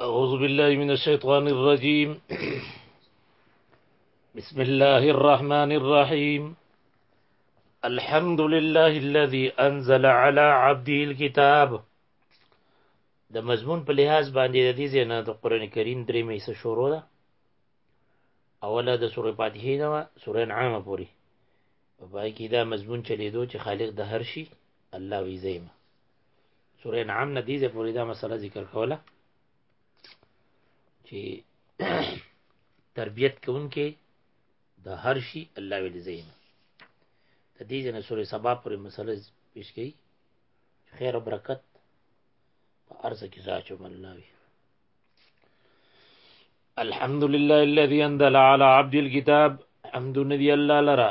أعوذ بالله من الشيطان الرجيم بسم الله الرحمن الرحيم الحمد لله الذي أنزل على عبده الكتاب د مضمون په لحاظ باندې د دې زنه د قران کریم درې مې څه شروع ده اوله د سورې فاتحه نه سورې انعام پوری په پای کې دا مضمون چلیدو چې خالق د هر شي الله وی زیمه سورې نعم نه دیزه پوری دا مسله ذکر کوله چې تربیت کوونکې د هر شي الله ویل زین د دې جن سورې سبا پورې مسله پیش کړي خیر او برکت په ارزه کې زاچو الله وي الحمد لله الذي انزل على عبد الكتاب حمد ندي الله لرا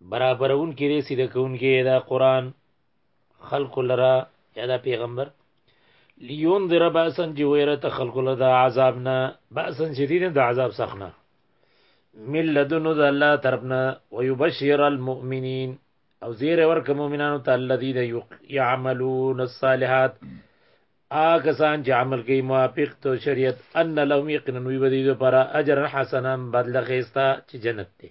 برابرونکي رسید کوونکي دا قران خلق لرا یا دا پیغمبر لیون در باسن چې ویره ته خلق له دا عذاب نه باسن شدید د عذاب سخنه مل لدنو د الله طرفنا ويبشر المؤمنین او زیر ورک مؤمنانو ته الذين يعملون الصالحات آګه سان چې عمل کوي موافق تو شریعت ان لهم یقینا وی بدی لپاره اجر حسنا بدل خيستا چې جنت دی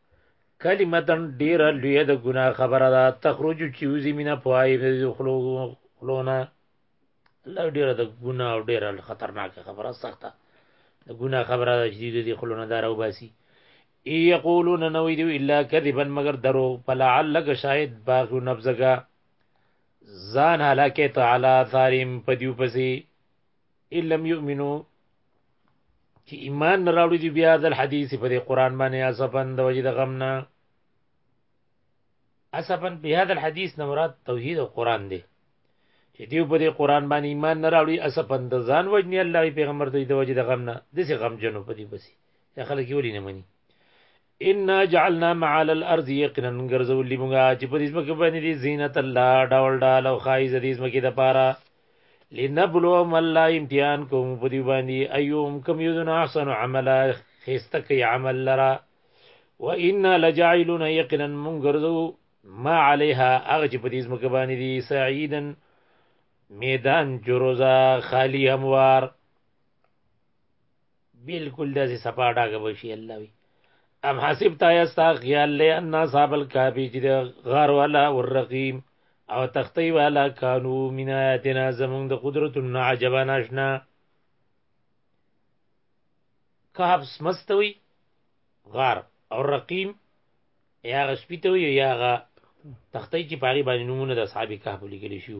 کلمه تن ډیره لوی د ګناه خبره ده تخرج چې وزي مینه پوای د خلو خلونه الله ډیره د ګناه او ډیره خطرناکه خبره سخته د ګناه خبره ده چې د خلونه دار او باسي ای یقولون نو دی الا کذبا مگر درو فلعلک شاید باغو نبزګه ځان هلاکه تعالی ثاریم پدیو پسی ان لم يؤمنو چې ایمان نه راوړي دی بیا د حدیث په دې قران باندې اسفن د وجد غم نه اسفن په هدا الحديث نه مراد توحید او قران دی چې دیو په دې قران باندې ایمان نه راوړي اسفن د ځان وجنی الله پیغمبر دوی د وجد غم نه دسی غم جنو په دې بسی یا خلک یې ولې نه مني انا جعلنا ما علی الارض یقینا ګرځولي مونږه چې په دې ځمکه باندې دي زینت الله ډول ډول او خایز دې ځمکه د پاره لنبلوهم الله امتحان کوم په دې باندې ايوم کم یذن احسن عملا خسته کوي عمل لرا و انا لجاعلون یقینا منغرزو ما عليها هغه چې په دې ځمکه باندې دي سعیدن میدان جروزا خالی هموار بالکل داسې صفا ډاګه بشي الله وي ام حسب تا یستا خیال له ان اصحاب الکافی چې غار والا والرقیم او تختی والا کانو من آیاتنا زمون د قدرت عجبا ناشنا کهب سمستوي غار او رقیم یا غشپیتوي یا غ تختی چې پاغي باندې نمونه د اصحاب کهف لیکل شو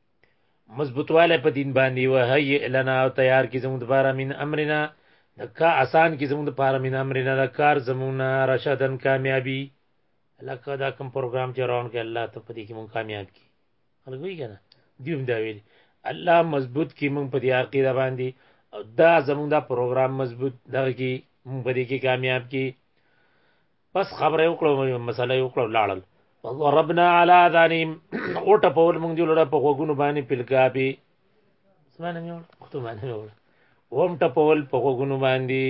مضبوطواله په دین باندې و هي لنا او تیار کی زموږ لپاره من امرنا دکا آسان کی زموږ لپاره من امرنا د کار زمونه رشدن کامیابی لکه دا کوم پروګرام چې روان کې الله ته پدې کې مونږ کامیاب کی خلک وی کنه دیوم دا ویل الله مضبوط کی مونږ په دې عقیده باندې او دا زموږ دا پروګرام مضبوط دغه کی مونږ په دې کې کامیاب کی بس خبره وکړو مسله وکړو لاړل ضربنا على اذانهم او ټپول مونږ دی لړه په غوګونو باندې پلګابي سمانه مې وړ خو باندې وړ وم ټپول په غوګونو باندې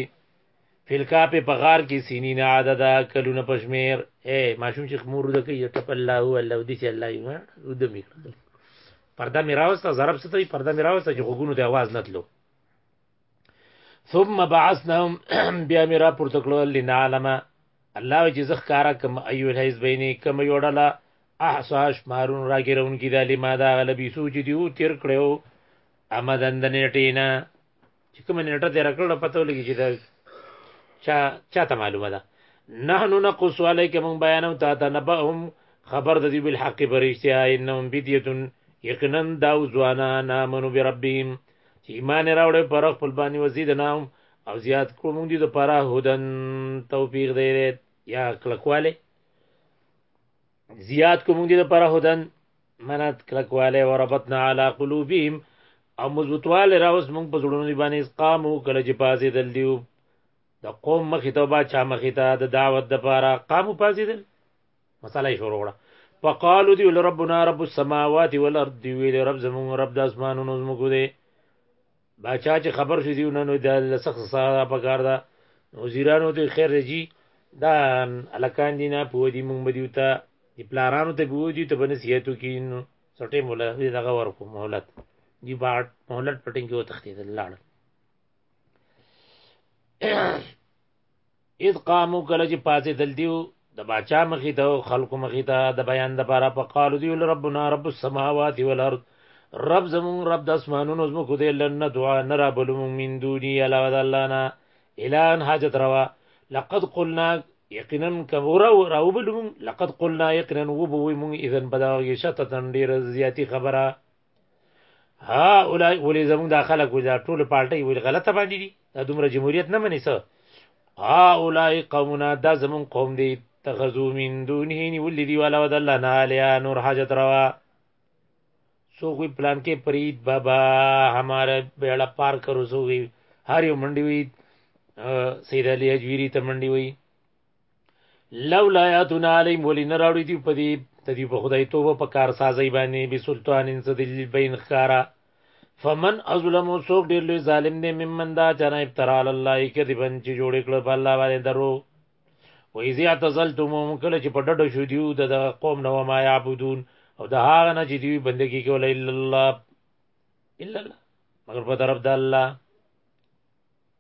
فلکا په بغار کې سینې نه عادت ده کلونه پښمیر اے ماشوم چې خمور د کوي ټپ الله هو الله دې چې الله یې ما رود می کړل پرده میراوسته ضرب ستوي پرده میراوسته چې غوګونو ته आवाज نه تلو ثم بعثناهم بیا میرا پورته کړو لنعلم الله چې زخ کارا کم ایو الحیز بینی کم یوړلا احساش مارون راګرون کی دالی ما دا غلبی سوچ دیو تیر کړو امدن د نیټینا چې کوم نیټه تیر کړو پته ولګی چې دا چا چا ته معلومه ده نحنو نقص علیک من بیانو تا ته نبهم خبر د دې بالحق پرشتیا انهم بدیتون یقینا دا ځوانا نامنو بربهم چې ایمان راوړې پر خپل باندې وزیدنا او زیات کړو موږ دې د پاره هدن توفیق دی یا کلکواله زیات کوم دې د پاره هدن منات کلکواله وربطنا علی قلوبهم او مضبوطواله راوس موږ په زړونو باندې قامو کله چې پازې دل دیو د قوم مخې ته با چا مخې ته د دعوت د پاره قامو پازې دل مساله یې شروع کړه فقالو دی ول ربنا رب السماوات والارض دی ویل رب زمون رب د اسمانونو زمکو دی باچا چې خبر شو دی نو د لسخ سره په کار ده وزیرانو ته خیر رجی دا الکان دی نه پوه دی مونږ بدیو ته دی پلارانو ته پوه دی ته بنسیتو کین سټه مولا دغه ورکو مهلت دی باټ مهلت پټین کې وتختیدل لاړ اذ قامو کله چې پاتې دل دیو د باچا مخې ته خلکو مخې ته د بیان د پاره په قالو دی ربنا رب السماوات والارض رب زمون رب د اسمانونو زمکو دی لن دعا نرا بلوم من دونی علاوه د الله نه الان حاجت روا لقد قلنا یقینا کورا راو بلوم لقد قلنا یقینا وبوی مون اذن بداغه شتتن ډیر زیاتی خبره ها اولای ولې زموږ د خلک وي دا ټول پالټي ویل غلطه باندې دي دا دومره جمهوریت نه مني څه ها اولای قومنا دا زموږ قوم دی تخذو من دونه نیول دی والا ود الله نه الیا نور حاجت روا سو کوئی پلان کې پرید بابا ہمارا بیڑا پار کرو سو گئی هر یو منډي وي سید علی اجویری ته منډي وي لولا یاتون علیم ولی نه راوړي دی په دې ته دی په خدای توبه په کار سازي باندې به سلطان انس دل بین خارا فمن ازلم سوق ډیر لوی ظالم دی ممن دا چانه ابترا الله کذبا چې جوړ کړ په الله باندې درو و اذا اعتزلتمهم کله چې په ډډه شو دیو د قوم نو ما یعبدون او د هغه نه چې دی بندگی کوله الا الله الا الله مگر په طرف د الله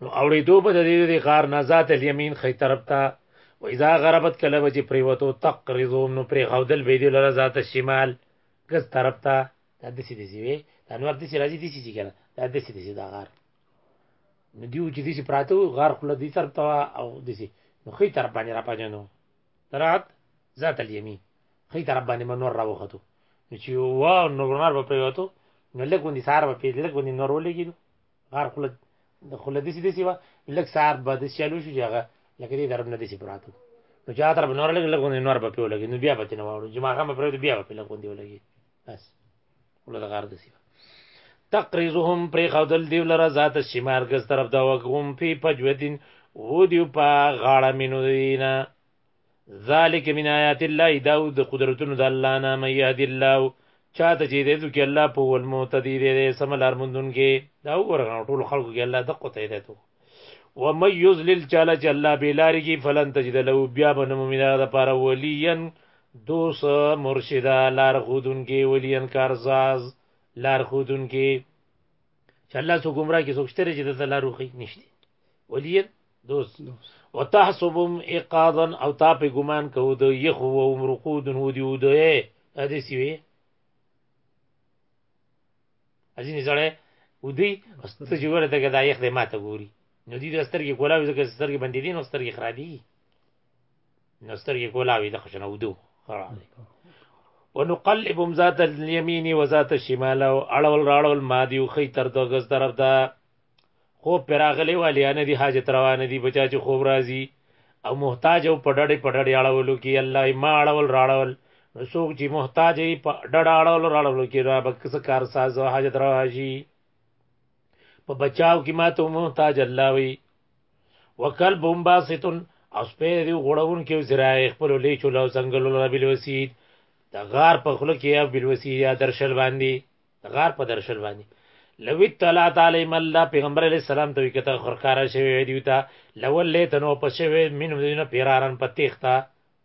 نو اوریدو به د دې د غار نه ذات الیمین خې طرف ته و اذا غربت کله به چې پریوتو تقرضوم نو پرې غودل به دې لره ذات شمال ګز طرف ته دا د سې دې وی دا نور د سې راځي دې چې کنه دا د سې دې دا غار نو دیو چې دې پراته غار خپل دې طرف ته او دې نو خې طرف باندې را پجنو رات ذات الیمین خې طرف باندې منور راوخته نو چې وا نو ورنار به پریوتو نو لګوندې سار به پیډ لګوندې نور ولګیدو غار خله د خله دسی دسی وا لک سار به د چالو شو جګه لکه دې درب نه دسی پراتو نو چا طرف نور لګ لګ نور به پیو لګي نو بیا به تنه واړو جما غم پر بیا به لګ وندي ولګي بس ول د غار دسی تقریزهم پر خودل دی لره ذات شمار ګز طرف دا وغوم پی پجودین و دیو پا غاړه مینو دینه ذالک من آیات الله داود د قدرتونو د الله نه مې یهد الله چاته چې دې ته کې الله په ول معتدی دې سم لار مندون کې دا ورغه ټول خلکو کې الله دقه ته دې ته و مې یذلل چاله چې الله به لار کې فلن تجد له بیا به نو مې دا پر ولین دوس مرشدا لار خودون کې ولین کارساز لار خودون کې چې الله سو گمراه کې سوچته چې د لارو خې نشته ولین دوس وتحسبهم اقاضا او تا په ګمان کو د یخو او مرقود نو دی ود دا دې سی وی ازینې زړه ودی واست چې ورته کې دا یخ دې ماته ګوري نو دې د سترګې کولاوي ځکه سترګې باندې دي نو سترګې خرابي نو سترګې کولاوي د خشنه ودو خراب دي ونقلبهم ذات اليمين وذات الشمال او اړول راړول مادي او خي تر دغه طرف ده خوب پر راغلی والیانه دی حاجت روانه دی بچا چې خوب راځي او محتاج او په ډډې په ډډې اړولو کې الله یې ما اړول راړول نو څوک چې محتاج یې په ډډه اړول راړولو کې را به څه کار ساز او حاجت روا شي په بچاو کې ما ته محتاج الله وي وکلب هم باستن او سپې دی غړون کې زرای خپل لیچو لو څنګه لو ربل وسید د غار په خله کې یا بل وسید یا درشل باندې غار په درشل باندې لوی تعالی تعالی مل الله پیغمبر علی السلام ته کته خرکارا شوی دی تا لول له تنو په شوی مين دینه پیرارن په تیختا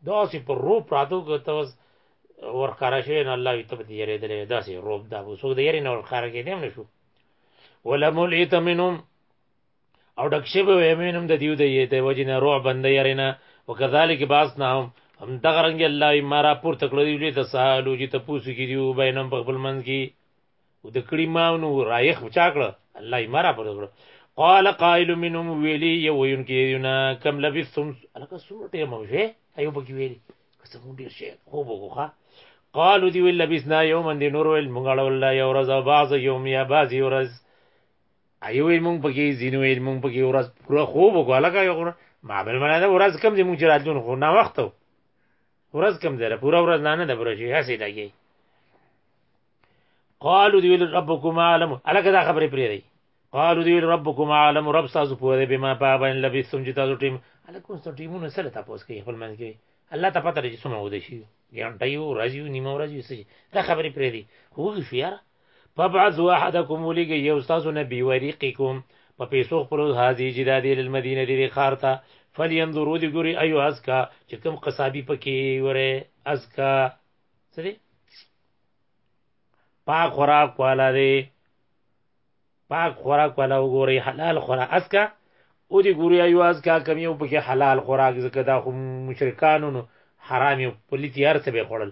داسې پر رو پراتو کته وس ورکارا شوی نه الله ته دې یری دلې داسې روب دا وسو دې یری نه ورکارا کې دیم نشو ولمل ایتمنهم او ډک شوی وي امین هم د دیو د یې د وجې نه روح بنده یې نه وکذالک باس نه هم هم دغه رنګ الله یې ما را پورته کړو دی ته سهالو چې ته پوسو کې دیو بینم په خپل منځ کې او د کړي ما نو رایخ چا کړه الله یې ما را پورته کړو قال قائل منهم ویلی یو وین کې دیونه کم لبثتم الکه څومره ټیم وشه ایو پکې ویلی قسم ډیر شي خو وګوخه قالو دی ویل لبثنا یوما دی نور ویل مونږ اړول یو ورځ او بعض یوم یا بعض یو ورځ ایو ویل مونږ پکې ځینو ویل مونږ پکې ورځ پوره خوب وکړو هلکه یو خو ما بل منه ده ورځ کم دی مونږ چې راتلو نو خو ناوخته وو ورځ کم دی پوره ورځ لا نه ده پوره شوې هسې لګي قالو دی ویل ربکم عالم هلکه دا خبرې پرېږدئ قالو دی ویل ربکم عالم رب ستاسو پوه دی بما په باندې لبثتم چې تاسو ټیم هلکه اوس نو ټیمونه څه له تپوس کوي خپل منځ کې الله ته پته لري چې څومره وده شي ګنټه یو ورځ یو نیمه ورځ یو څه دا خبرې پرېږدي خو وږي شو یاره فبعث واحدکم ولیږي یو ستاسو نه بیوریقکم په پیسو خپل هذه جدادی للمدینه دې ښار ته فلینظروا دی ګوري ایو ازکا چې کوم قصابی پکې وره ازکا سری پاک خوراک والا دی پاک خوراک والا وګوري حلال خوراک ازکا او دی ګوري ایو ازکا کوم یو پکې حلال خوراک زکه دا خو مشرکانو حرام یو پلیتی هر څه به خړل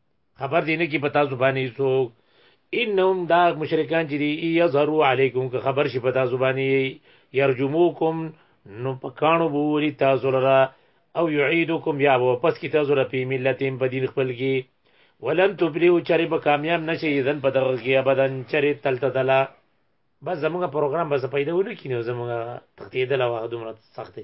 خبر دینه کې پتا زبانی سوک انهم دا مشرکان چې دی یظهرو علیکم که خبر شي پتا زبانی یرجموکم نو پکانو بولی تاسو لرا او یعیدکم یا واپس کی تاسو لرا په ملتین په دین خپل کې ولن تبلیو چرې به کامیاب نشي ځن په دغه کې ابدا چرې تلته دلا بس زمونږ پروګرام بس پیدا ونه کینو زمونږ تختیدل او دومره سخته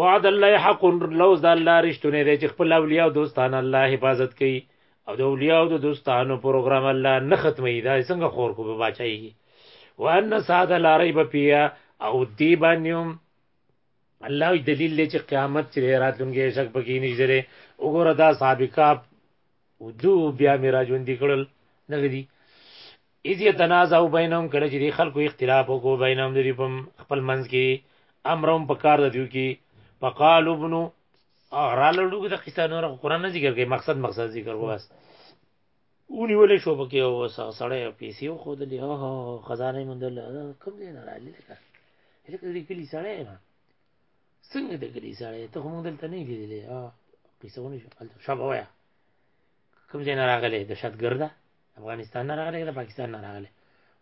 وعد الله حق لوز د الله رښتونه دی چې خپل اولیاء او دوستان الله حفاظت کوي او د اولیاء او د دوستانو پروګرام الله نه ختمي دا څنګه خور کو به بچایږي وان ساد لا ریب فیها او دی باندې الله وی دلیل دی چې قیامت چې راتلونکي شک پکې نشته لري وګوره دا سابقه ودو بیا میرا ژوند کړل نګدي اذ يتنازعوا بينهم کله چې دي خلکو اختلاف وکړو بینهم د دې په خپل منځ کې امرهم په کار د دیو کې فقال ابن اغرال لوګو د قصه نور قران نه ذکر کوي مقصد مقصد ذکر کو بس اونی ولې شو پکې او سړی پیسې خو دلې ها ها خزانه مندل کم دی نه راځي لکه لکه دې کلی سړی ما څنګه دې کلی سړی ته هم دلته نه لیدلې ها قصه ونی شو شابه وایا کم دی نه راغلې د شتګرده افغانستان نه راغلی د پاکستان نه راغلی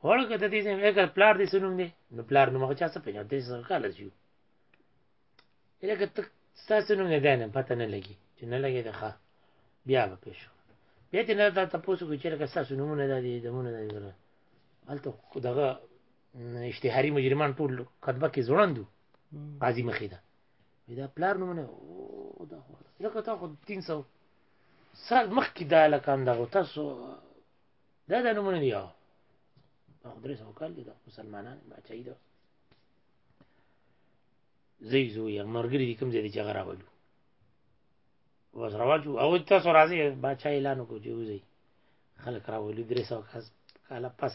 وړو کته دې زم اګه پلار دې سنوم دې نو پلار نو مخه چا څه پیژنې دې سره کال شو الکه تک تاسو نوم نه دانه پته نه لګي چې نه لګي ده ښه بیا به پېښو بیا دې نه دا تاسو کو چې لکه تاسو نومونه ده دې دمونه ده ګره الته دغه اشتهاري مجرمان ټول کتبه کې زړندو قاضي مخې ده دا پلار نو نه او دا خو لکه تا خو 300 سال مخکې دا لکان دا تاسو دا دا نمونه دی او خو درې سو کال دي دا مسلمانان بچای دا زی زو یا مرګری دي کوم ځای دي چې غرا ولو وز راوجو او تاسو راځي بچای اعلان کو جو زی خلک راولو درې سو کال پس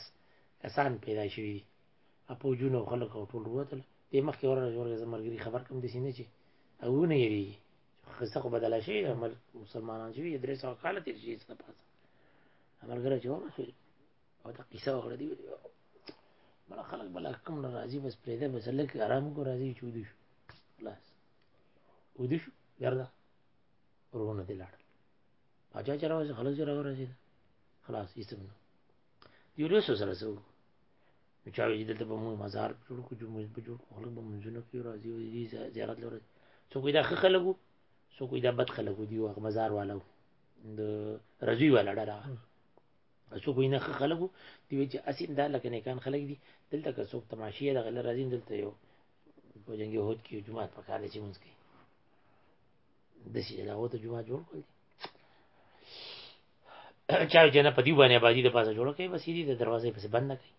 کسان پیدا شوی دي اپوجونه او خلک او ټول وروتل دې مخکې ورغه ورغه زمرګری خبر کم دي سینې چې او نه یری خسته خو بدل شي عمل مسلمانان شي درې سو کال تیر شي څه پاسه عملګر چې ونه شي او دا قصه وکړه دی بل خلک بل کم ناراضي بس پرې ده بس لکه آرام کو راضي چودي شو خلاص ودی شو ګرځه ورونه دی لاړ باجا چرواز خلک چرواز راځي خلاص یې سمنه یو له سره سره چا وی دلته به موږ مزار جوړ کو جو موږ به جوړ کو خلک به منځونه کوي راځي او دې زیارت لور سو کوی دا خه خلکو سو کوی دا بد خلکو دی واغ مزار والو د رضوی والا ډلا سو کوی نه خه خلکو دی چې اسیم دا لکه نه کان خلک دي دلته که څوک تماشې د غل راځي دلته یو په جنگي هوت کې جمعه په کار چې مونږ کې د شي دا وته جمعه جوړ کړی چا چې نه په دی باندې آبادی د پاسه جوړ کړي بس دې د دروازې پسې بند کړي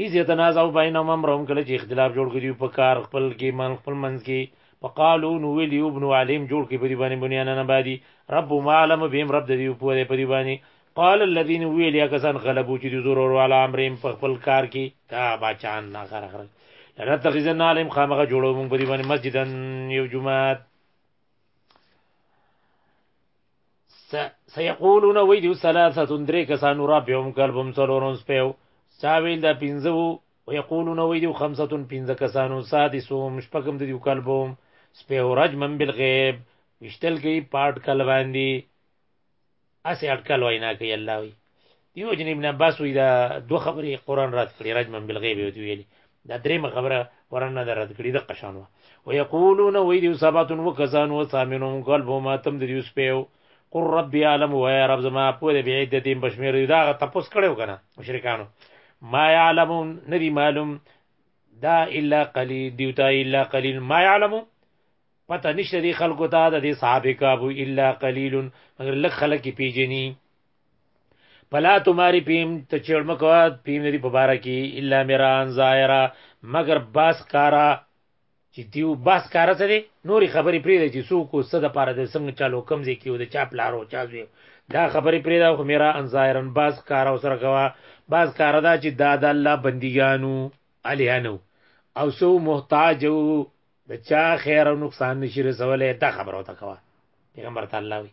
ایز یتنازعو بینهم امرهم کله چې اختلاف جوړ کړي په کار خپل کې من خپل منځ کې فقالو نو ویلی ابن علیم جوړ کړي په دی باندې بنیان نه بادي رب ما علم بهم رب دې په دې په دی باندې قال الذين ویلی کسان غلبو چې زور ور علی امرهم په خپل کار کې دا بچان نه غر غر لنه تخزن علیم خامغه جوړو مونږ په دی باندې مسجدن یو جمعه سيقولون وی دیو ثلاثه درې کسان رابهم کلبم څلورم سپیو ساویل دا پنځه وو ويقولون وی دیو خمسه پنځه کسانو سادسوم شپږم دیو کلبم سپیو رجمن بالغیب وشتل کی پاټ کل باندې اسی اټکل وینا کوي الله وی دیو جن ابن عباس وی دا دو خبرې قران رات کړی رجم بالغیب وی ویلی دا دریم خبره قران نه رات کړی د قشان وا ويقولون وی دیو سبات وکزان و ثامنون قلب ما تم دیو سپیو قر رب عالم و یا رب زما په دې بعید دې بشمیر دا تپوس کړو کنه مشرکانو ما يعلمون ندی معلوم دا الا قلیل دیوتا الا قلیل ما يعلمون پته نشته دی خلکو ته د صحابه کابو الا قلیل مگر لک خلک پیجنی پلا تمہاری پیم ته چړ مکوا پیم دی په بارا کی الا میران ظاهرا مگر باس کارا چې دیو باس کارا څه دی نوري خبرې پرې دی چې سو کو صد پاره د څنګه چالو کم ځای کیو د چا پلارو چا زوی دا خبرې پرې دا خو میرا ان ظاهرا باس کارا وسره کوا باس کارا دا چې دا د الله بندګانو الیانو او سو محتاج د چا خیر او نقصان نشي رسولې دا خبره وتا کوا پیغمبر تعالی وي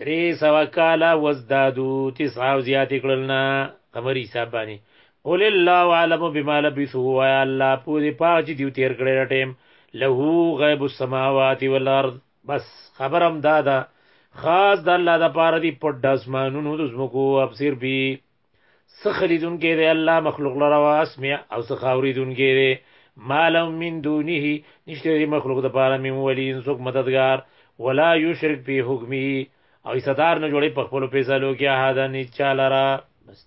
درې سوه کاله وزدادو تسعه او زیاتې کړل نه قمري حساب باندې قل الله عالم بما لبثوا ويا الله پوری پاک چې دیو تیر کړی ټیم له غیب السماوات والارض بس خبرم دادا خاص د الله د پاره دی پډ اسمانونو د زمکو ابصر بي څخه لیدونکی دی الله مخلوق لره واسمع او څخه اوریدونکی دی مالهم من دونه نشته دی مخلوق د پاره مې ولی انسوک مددگار ولا یشرک فی حکمه او صدار نه جوړي په خپل فیصلو کې احد نه چاله را بس